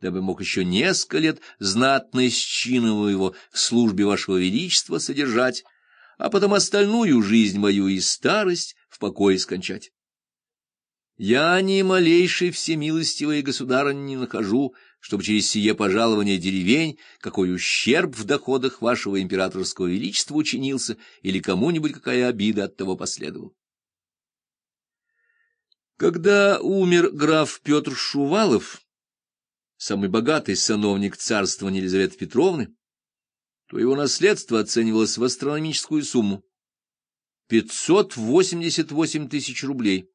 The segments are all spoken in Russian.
дабы мог еще несколько лет знатно исчинного его в службе вашего величества содержать, а потом остальную жизнь мою и старость в покое скончать. Я ни малейшей всемилостивой государа не нахожу, чтобы через сие пожалование деревень какой ущерб в доходах вашего императорского величества учинился или кому-нибудь какая обида от того последовала. Когда умер граф Петр Шувалов, самый богатый сановник царствования Елизаветы Петровны, то его наследство оценивалось в астрономическую сумму — 588 тысяч рублей.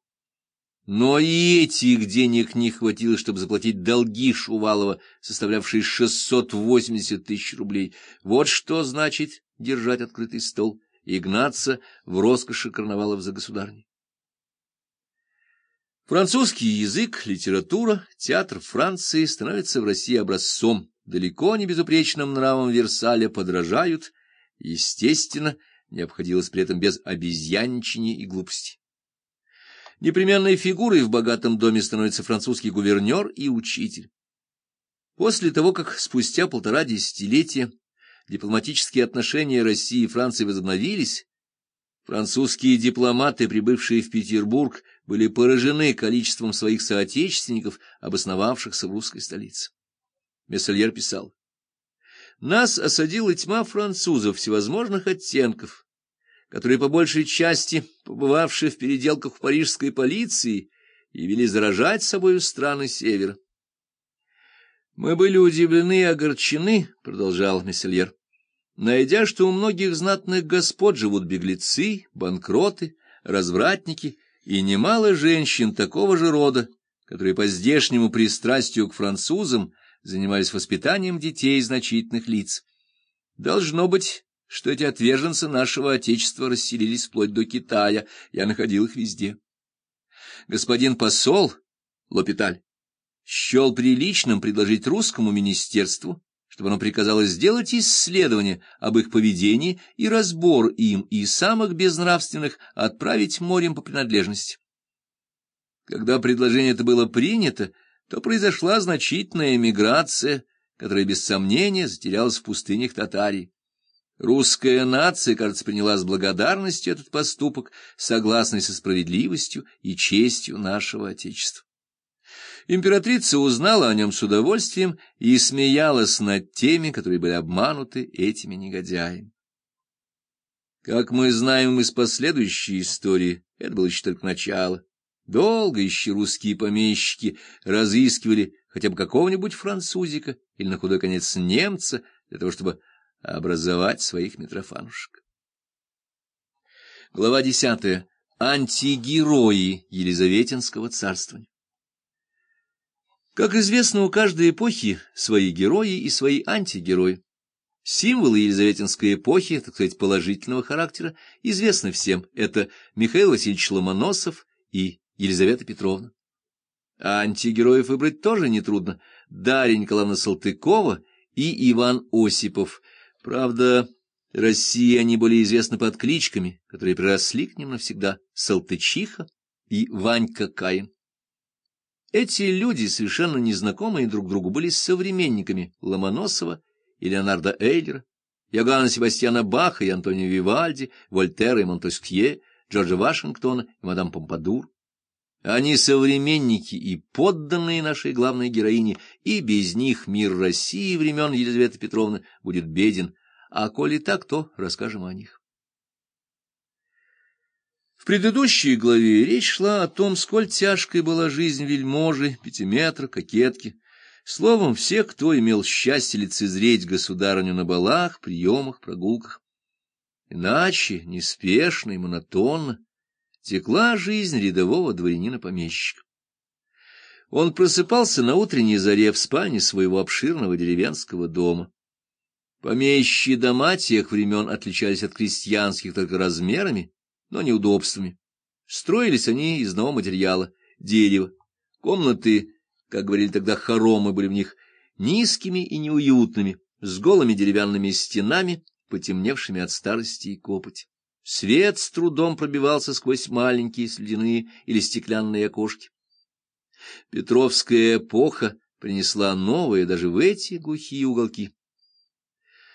Но и этих денег не хватило, чтобы заплатить долги Шувалова, составлявшие 680 тысяч рублей. Вот что значит держать открытый стол и гнаться в роскоши карнавалов за государней. Французский язык, литература, театр Франции становятся в России образцом, далеко не безупречным нравом Версаля подражают, естественно, не обходилось при этом без обезьянничания и глупости. Непременной фигурой в богатом доме становится французский гувернер и учитель. После того, как спустя полтора десятилетия дипломатические отношения России и Франции возобновились, французские дипломаты, прибывшие в Петербург, были поражены количеством своих соотечественников, обосновавшихся в русской столице. Мессельер писал, «Нас осадила тьма французов всевозможных оттенков, которые по большей части, побывавшие в переделках в парижской полиции, явили заражать собою страны Севера. «Мы были удивлены и огорчены», — продолжал Мессельер, «найдя, что у многих знатных господ живут беглецы, банкроты, развратники и немало женщин такого же рода, которые по здешнему пристрастию к французам занимались воспитанием детей значительных лиц. Должно быть, что эти отверженцы нашего Отечества расселились вплоть до Китая, я находил их везде. Господин посол Лопиталь счел приличным предложить русскому министерству, чтобы оно приказало сделать исследование об их поведении и разбор им и самых безнравственных отправить морем по принадлежности. Когда предложение это было принято, то произошла значительная эмиграция, которая без сомнения затерялась в пустынях Татарии. Русская нация, кажется, приняла с благодарностью этот поступок, согласный со справедливостью и честью нашего Отечества. Императрица узнала о нем с удовольствием и смеялась над теми, которые были обмануты этими негодяями. Как мы знаем из последующей истории, это было еще только начало. Долго еще русские помещики разыскивали хотя бы какого-нибудь французика или на худой конец немца для того, чтобы образовать своих митрофанушек. Глава десятая. Антигерои Елизаветинского царствования. Как известно, у каждой эпохи свои герои и свои антигерои. Символы Елизаветинской эпохи, так сказать, положительного характера, известны всем. Это Михаил Васильевич Ломоносов и Елизавета Петровна. А антигероев выбрать тоже нетрудно. Дарья Николаевна Салтыкова и Иван Осипов – Правда, России они были известны под кличками, которые приросли к ним навсегда — Салтычиха и Ванька Каин. Эти люди, совершенно незнакомые друг другу, были современниками Ломоносова и Леонардо Эйлера, Иоганна Себастьяна Баха и Антонио Вивальди, Вольтера и Монтескье, Джорджа Вашингтона и мадам Помпадур. Они современники и подданные нашей главной героине, и без них мир России времен Елизаветы Петровны будет беден, а коли так, то расскажем о них. Предыдущей главе речь шла о том, сколь тяжкой была жизнь вельможи, пятиметра, кокетки, словом, всех, кто имел счастье лицезреть государыню на балах, приемах, прогулках. Иначе, неспешно и монотонно, текла жизнь рядового дворянина-помещика. Он просыпался на утренней заре в спальне своего обширного деревенского дома. Помещичьи дома тех времен отличались от крестьянских только размерами, но не удобствами. Строились они из одного материала — дерева. Комнаты, как говорили тогда хоромы, были в них низкими и неуютными, с голыми деревянными стенами, потемневшими от старости и копоти. Свет с трудом пробивался сквозь маленькие слюдяные или стеклянные окошки. Петровская эпоха принесла новое даже в эти глухие уголки.